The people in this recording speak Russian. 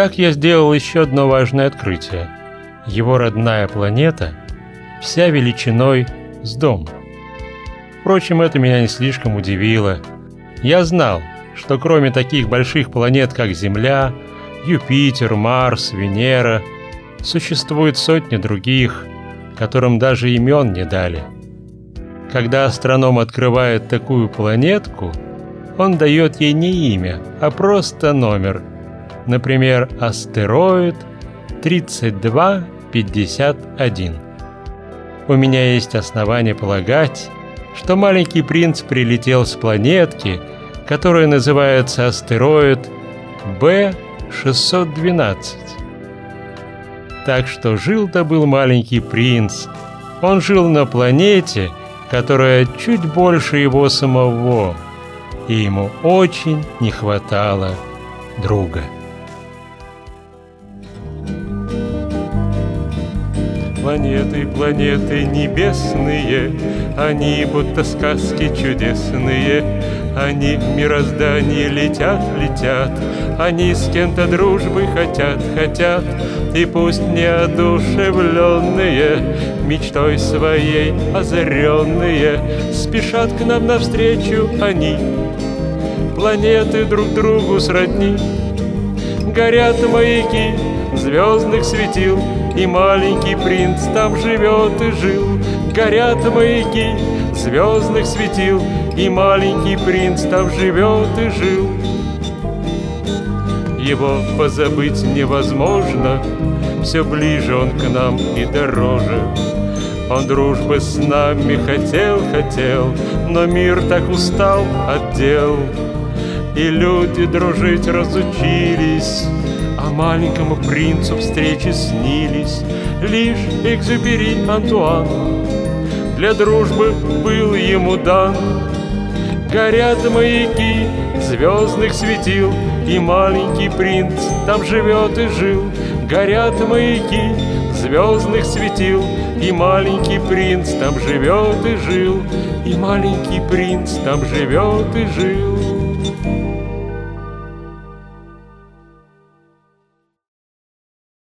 Так я сделал еще одно важное открытие. Его родная планета вся величиной с дом. Впрочем, это меня не слишком удивило. Я знал, что кроме таких больших планет, как Земля, Юпитер, Марс, Венера, существует сотни других, которым даже имен не дали. Когда астроном открывает такую планетку, он дает ей не имя, а просто номер. Например, астероид 3251. У меня есть основания полагать, что маленький принц прилетел с планетки, которая называется астероид Б-612. Так что жил-то был маленький принц. Он жил на планете, которая чуть больше его самого, и ему очень не хватало друга. Планеты, планеты небесные, Они будто сказки чудесные, Они в мироздании летят, летят, Они с кем-то дружбы хотят, хотят, И пусть неодушевленные, Мечтой своей озаренные, Спешат к нам навстречу они. Планеты друг другу сродни, Горят маяки звездных светил, И маленький принц там живет и жил. Горят маяки звездных светил, И маленький принц там живет и жил. Его позабыть невозможно, Все ближе он к нам и дороже. Он дружбы с нами хотел, хотел, Но мир так устал от дел, И люди дружить разучились, А маленькому принцу встречи снились. Лишь Экзюпери Антуан Для дружбы был ему дан. Горят маяки звездных светил И маленький принц там живет и жил. Горят маяки звездных светил И маленький принц там живет и жил. И маленький принц там живет и жил